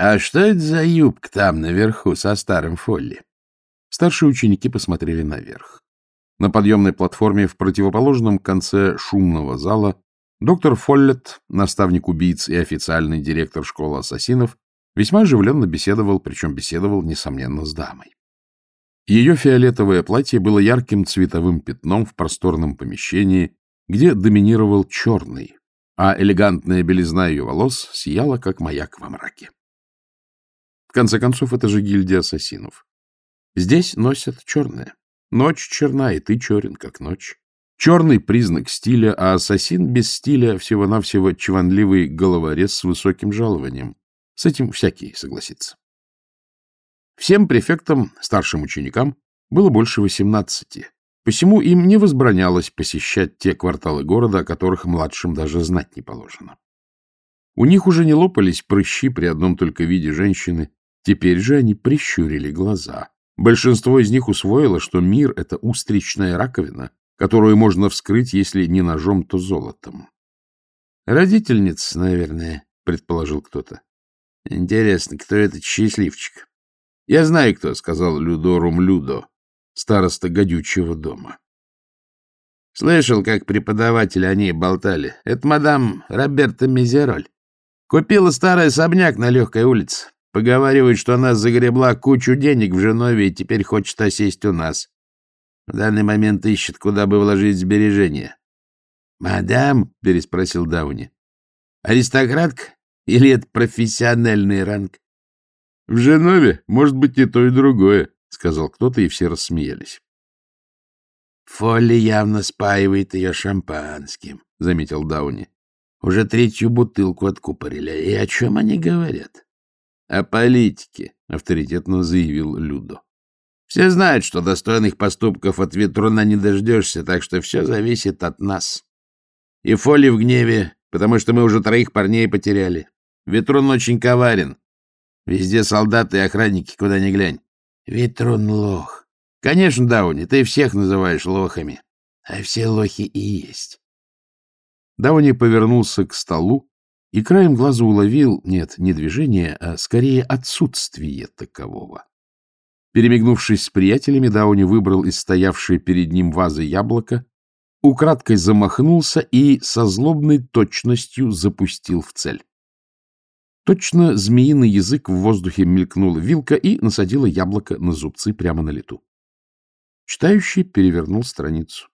А что это за юбка там наверху со старым Фолли? Старшие ученики посмотрели наверх. На подъемной платформе в противоположном конце шумного зала доктор Фоллет, наставник убийц и официальный директор школы ассасинов, весьма оживленно беседовал, причем беседовал, несомненно, с дамой. Ее фиолетовое платье было ярким цветовым пятном в просторном помещении, где доминировал черный, а элегантная белизна ее волос сияла, как маяк во мраке. В конце концов, это же гильдия ассасинов. Здесь носят черное. Ночь черна, и ты черен, как ночь. Черный — признак стиля, а ассасин без стиля всего-навсего чванливый головорез с высоким жалованием. С этим всякий согласится. Всем префектам, старшим ученикам, было больше восемнадцати, посему им не возбранялось посещать те кварталы города, о которых младшим даже знать не положено. У них уже не лопались прыщи при одном только виде женщины, теперь же они прищурили глаза. Большинство из них усвоило, что мир — это устричная раковина, которую можно вскрыть, если не ножом, то золотом. «Родительниц, наверное», — предположил кто-то. «Интересно, кто этот счастливчик?» — Я знаю, кто, — сказал Людорум Людо, староста гадючего дома. Слышал, как преподаватели о ней болтали. Это мадам Роберта Мизероль. Купила старый особняк на легкой улице. Поговаривают, что она загребла кучу денег в Женове и теперь хочет осесть у нас. В данный момент ищет, куда бы вложить сбережения. — Мадам? — переспросил Дауни. — Аристократка или это профессиональный ранг? — В Женове может быть и то, и другое, — сказал кто-то, и все рассмеялись. — Фолли явно спаивает ее шампанским, — заметил Дауни. — Уже третью бутылку откупорили. И о чем они говорят? — О политике, — авторитетно заявил Людо. — Все знают, что достойных поступков от Ветруна не дождешься, так что все зависит от нас. И Фолли в гневе, потому что мы уже троих парней потеряли. Ветрун очень коварен, Везде солдаты и охранники, куда ни глянь. Ветрун лох. Конечно, Дауни, ты всех называешь лохами. А все лохи и есть. Дауни повернулся к столу и краем глаза уловил, нет, не движение, а скорее отсутствие такового. Перемигнувшись с приятелями, Дауни выбрал из стоявшей перед ним вазы яблоко, украдкой замахнулся и со злобной точностью запустил в цель. Точно змеиный язык в воздухе мелькнула вилка и насадила яблоко на зубцы прямо на лету. Читающий перевернул страницу.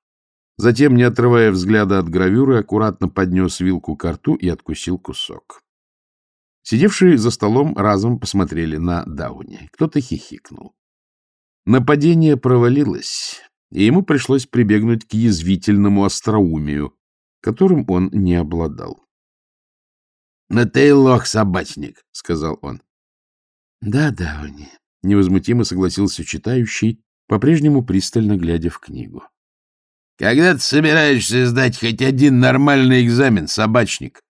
Затем, не отрывая взгляда от гравюры, аккуратно поднес вилку к рту и откусил кусок. Сидевшие за столом разом посмотрели на Дауни. Кто-то хихикнул. Нападение провалилось, и ему пришлось прибегнуть к язвительному остроумию, которым он не обладал. — Но ты лох, собачник, — сказал он. — Да, Дауни, — невозмутимо согласился читающий, по-прежнему пристально глядя в книгу. — Когда ты собираешься сдать хоть один нормальный экзамен, собачник?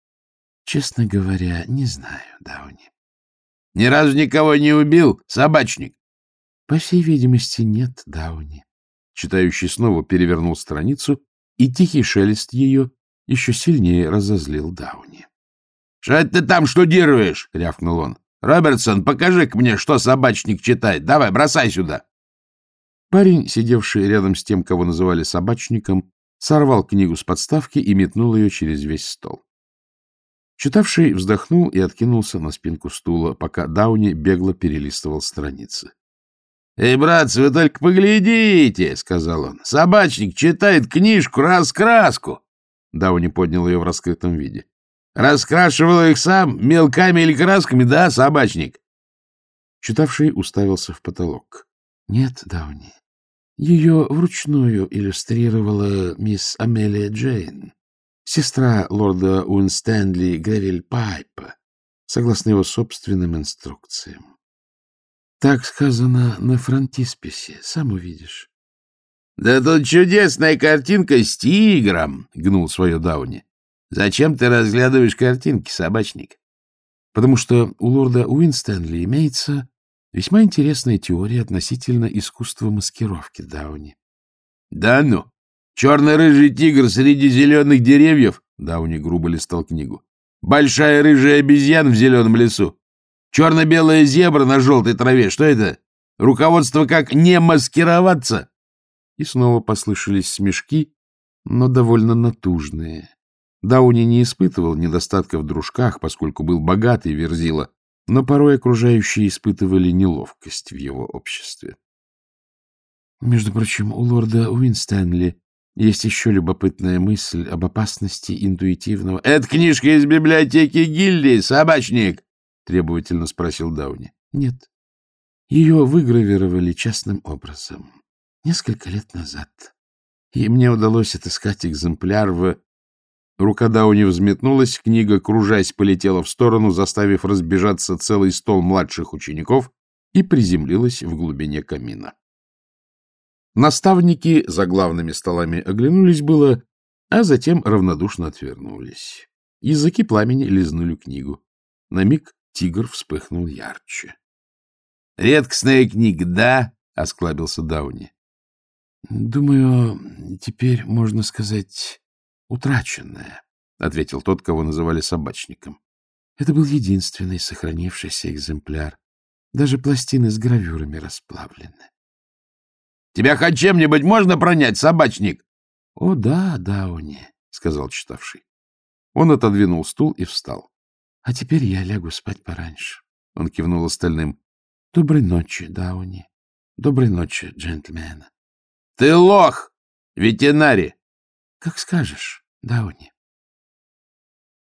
— Честно говоря, не знаю, Дауни. — Ни разу никого не убил, собачник? — По всей видимости, нет, Дауни. Читающий снова перевернул страницу, и тихий шелест ее еще сильнее разозлил Дауни. — Что это ты там штудируешь? — рявкнул он. — Робертсон, покажи-ка мне, что собачник читает. Давай, бросай сюда. Парень, сидевший рядом с тем, кого называли собачником, сорвал книгу с подставки и метнул ее через весь стол. Читавший вздохнул и откинулся на спинку стула, пока Дауни бегло перелистывал страницы. — Эй, братцы, вы только поглядите, — сказал он. — Собачник читает книжку-раскраску. Дауни поднял ее в раскрытом виде. Раскрашивал их сам мелками или красками, да, собачник? Читавший уставился в потолок. — Нет, Дауни. Ее вручную иллюстрировала мисс Амелия Джейн, сестра лорда Уинстэнли Гревель Пайпа, согласно его собственным инструкциям. Так сказано на фронтисписе, сам увидишь. — Да тут чудесная картинка с тигром, — гнул свое Дауни. Зачем ты разглядываешь картинки, собачник? Потому что у лорда Уинстенли имеется весьма интересная теория относительно искусства маскировки Дауни. — Да ну! Черно-рыжий тигр среди зеленых деревьев? Дауни грубо листал книгу. — Большая рыжая обезьяна в зеленом лесу. Черно-белая зебра на желтой траве. Что это? Руководство как не маскироваться? И снова послышались смешки, но довольно натужные. Дауни не испытывал недостатка в дружках, поскольку был богатый верзила, но порой окружающие испытывали неловкость в его обществе. Между прочим, у лорда Уинстэнли есть еще любопытная мысль об опасности интуитивного... — Это книжка из библиотеки гильдии, собачник! — требовательно спросил Дауни. — Нет. Ее выгравировали частным образом. Несколько лет назад. И мне удалось отыскать экземпляр в... Рука Дауни взметнулась, книга, кружась, полетела в сторону, заставив разбежаться целый стол младших учеников и приземлилась в глубине камина. Наставники за главными столами оглянулись было, а затем равнодушно отвернулись. Языки пламени лизнули книгу. На миг тигр вспыхнул ярче. — Редкостная книга, да? — осклабился Дауни. — Думаю, теперь можно сказать утраченная, — ответил тот, кого называли собачником. Это был единственный сохранившийся экземпляр. Даже пластины с гравюрами расплавлены. — Тебя хоть чем-нибудь можно пронять, собачник? — О, да, Дауни, — сказал читавший. Он отодвинул стул и встал. — А теперь я лягу спать пораньше. Он кивнул остальным. — Доброй ночи, Дауни. Доброй ночи, джентльмены. — Ты лох, ветеринари! — Как скажешь, Дауни.